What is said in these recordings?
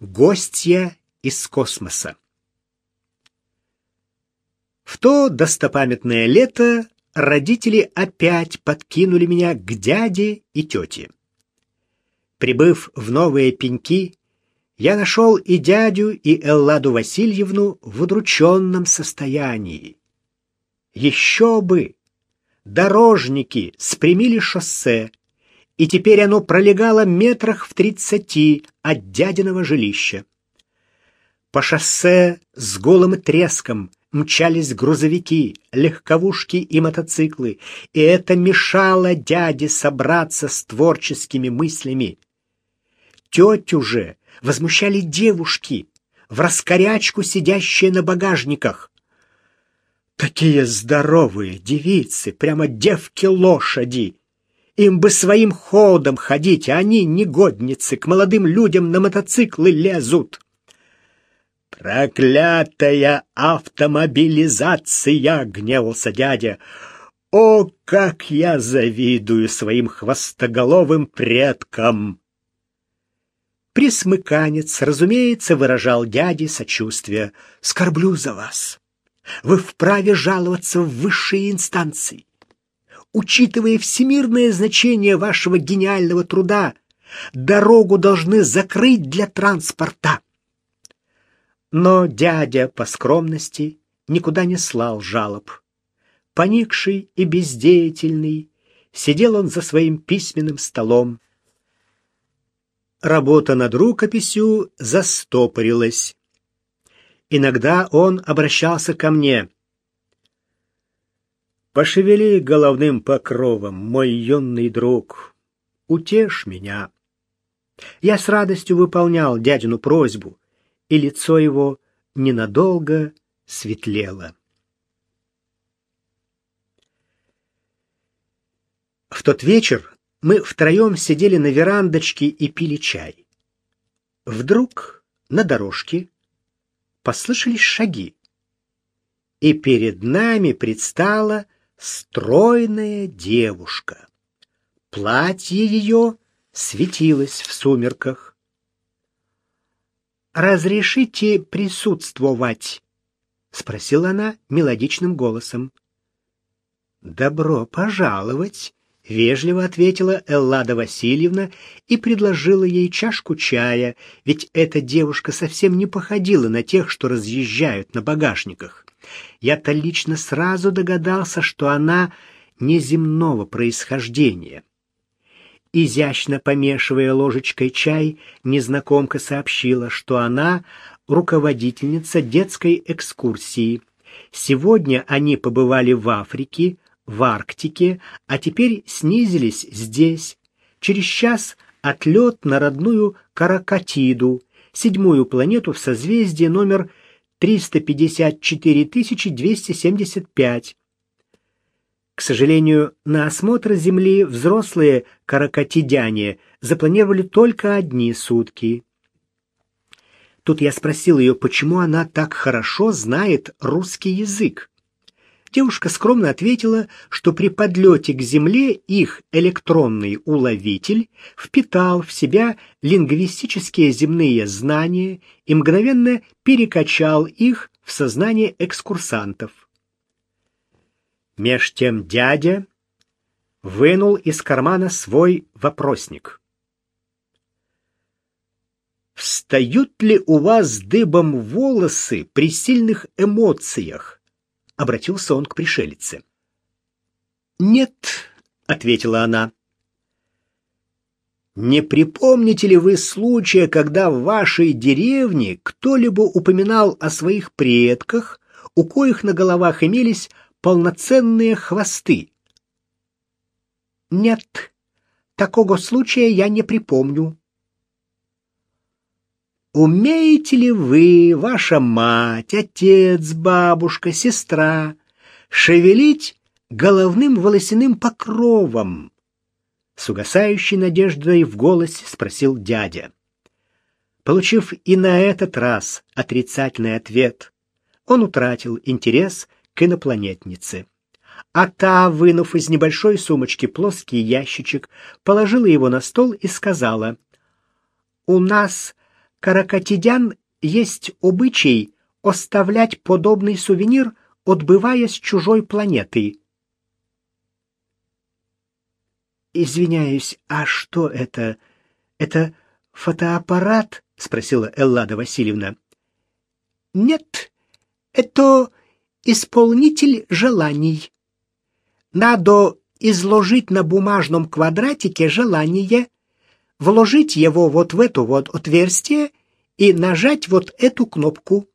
Гостья из космоса. В то достопамятное лето родители опять подкинули меня к дяде и тете. Прибыв в новые пеньки, я нашел и дядю, и Элладу Васильевну в удрученном состоянии. Еще бы! Дорожники спрямили шоссе, и теперь оно пролегало метрах в тридцати от дядиного жилища. По шоссе с голым треском мчались грузовики, легковушки и мотоциклы, и это мешало дяде собраться с творческими мыслями. Тетю же возмущали девушки, в раскорячку сидящие на багажниках. Такие здоровые девицы, прямо девки-лошади. Им бы своим ходом ходить, а они, негодницы, к молодым людям на мотоциклы лезут. «Проклятая автомобилизация!» — гневался дядя. «О, как я завидую своим хвостоголовым предкам!» Присмыканец, разумеется, выражал дяде сочувствие. «Скорблю за вас. Вы вправе жаловаться в высшие инстанции учитывая всемирное значение вашего гениального труда, дорогу должны закрыть для транспорта. Но дядя по скромности никуда не слал жалоб. Поникший и бездеятельный, сидел он за своим письменным столом. Работа над рукописью застопорилась. Иногда он обращался ко мне. Пошевели головным покровом, мой юный друг, утешь меня. Я с радостью выполнял дядину просьбу, и лицо его ненадолго светлело. В тот вечер мы втроем сидели на верандочке и пили чай. Вдруг на дорожке послышались шаги, и перед нами предстала стройная девушка. Платье ее светилось в сумерках. «Разрешите присутствовать?» — спросила она мелодичным голосом. «Добро пожаловать!» — вежливо ответила Эллада Васильевна и предложила ей чашку чая, ведь эта девушка совсем не походила на тех, что разъезжают на багажниках. Я-то лично сразу догадался, что она неземного происхождения. Изящно помешивая ложечкой чай, незнакомка сообщила, что она руководительница детской экскурсии. Сегодня они побывали в Африке, в Арктике, а теперь снизились здесь. Через час отлет на родную Каракатиду, седьмую планету в созвездии номер 354 275. К сожалению, на осмотр Земли взрослые каракатидяне запланировали только одни сутки. Тут я спросил ее, почему она так хорошо знает русский язык. Девушка скромно ответила, что при подлете к Земле их электронный уловитель впитал в себя лингвистические земные знания и мгновенно перекачал их в сознание экскурсантов. Меж тем дядя вынул из кармана свой вопросник. «Встают ли у вас дыбом волосы при сильных эмоциях?» Обратился он к пришелице. «Нет», — ответила она. «Не припомните ли вы случая, когда в вашей деревне кто-либо упоминал о своих предках, у коих на головах имелись полноценные хвосты?» «Нет, такого случая я не припомню», Умеете ли вы, ваша мать, отец, бабушка, сестра, шевелить головным волосяным покровом? С угасающей надеждой в голосе спросил дядя. Получив и на этот раз отрицательный ответ, он утратил интерес к инопланетнице. А та, вынув из небольшой сумочки плоский ящичек, положила его на стол и сказала, «У нас каракатидян есть обычай оставлять подобный сувенир, отбывая с чужой планеты. Извиняюсь, а что это? Это фотоаппарат? спросила Эллада Васильевна. Нет, это исполнитель желаний. Надо изложить на бумажном квадратике желание, вложить его вот в эту вот отверстие и нажать вот эту кнопку.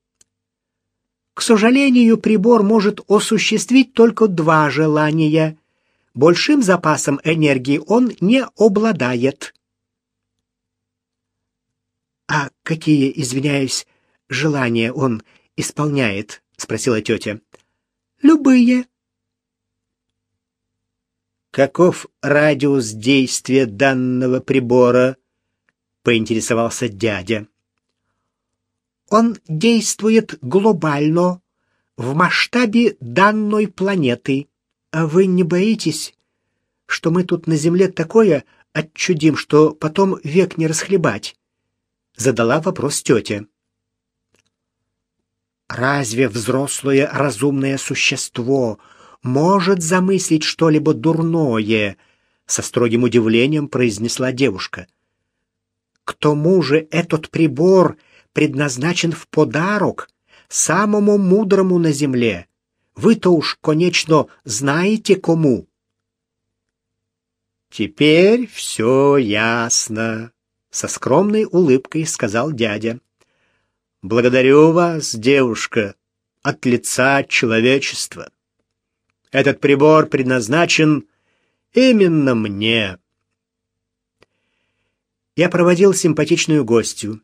К сожалению, прибор может осуществить только два желания. Большим запасом энергии он не обладает. А какие, извиняюсь, желания он исполняет? спросила тетя. Любые. Каков радиус действия данного прибора? поинтересовался дядя. Он действует глобально, в масштабе данной планеты. А вы не боитесь, что мы тут на Земле такое отчудим, что потом век не расхлебать? Задала вопрос тетя. Разве взрослое разумное существо может замыслить что-либо дурное? Со строгим удивлением произнесла девушка. К тому же этот прибор — предназначен в подарок самому мудрому на земле. Вы-то уж, конечно, знаете кому. Теперь все ясно, со скромной улыбкой сказал дядя. Благодарю вас, девушка, от лица человечества. Этот прибор предназначен именно мне. Я проводил симпатичную гостью.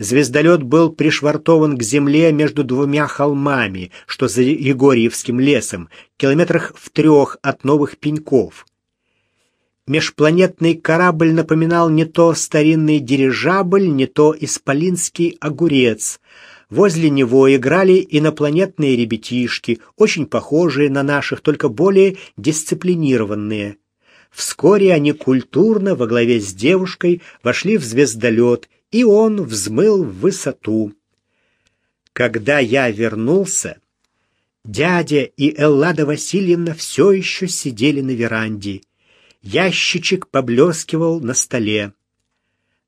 Звездолет был пришвартован к земле между двумя холмами, что за Егорьевским лесом, километрах в трех от новых пеньков. Межпланетный корабль напоминал не то старинный дирижабль, не то исполинский огурец. Возле него играли инопланетные ребятишки, очень похожие на наших, только более дисциплинированные. Вскоре они культурно во главе с девушкой вошли в звездолет и он взмыл в высоту. Когда я вернулся, дядя и Эллада Васильевна все еще сидели на веранде. Ящичек поблескивал на столе.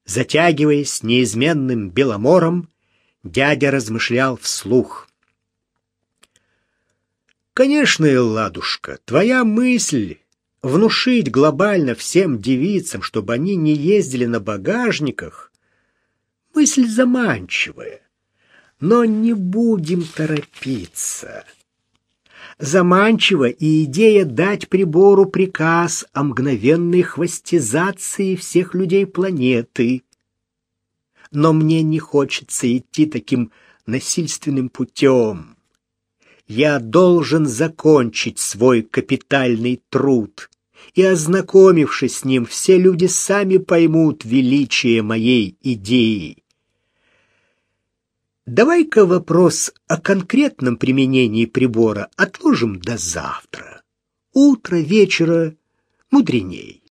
Затягиваясь неизменным беломором, дядя размышлял вслух. «Конечно, Элладушка, твоя мысль — внушить глобально всем девицам, чтобы они не ездили на багажниках, Мысль заманчивая, но не будем торопиться. Заманчива и идея дать прибору приказ о мгновенной хвостизации всех людей планеты. Но мне не хочется идти таким насильственным путем. Я должен закончить свой капитальный труд и, ознакомившись с ним, все люди сами поймут величие моей идеи. Давай-ка вопрос о конкретном применении прибора отложим до завтра. Утро вечера мудреней.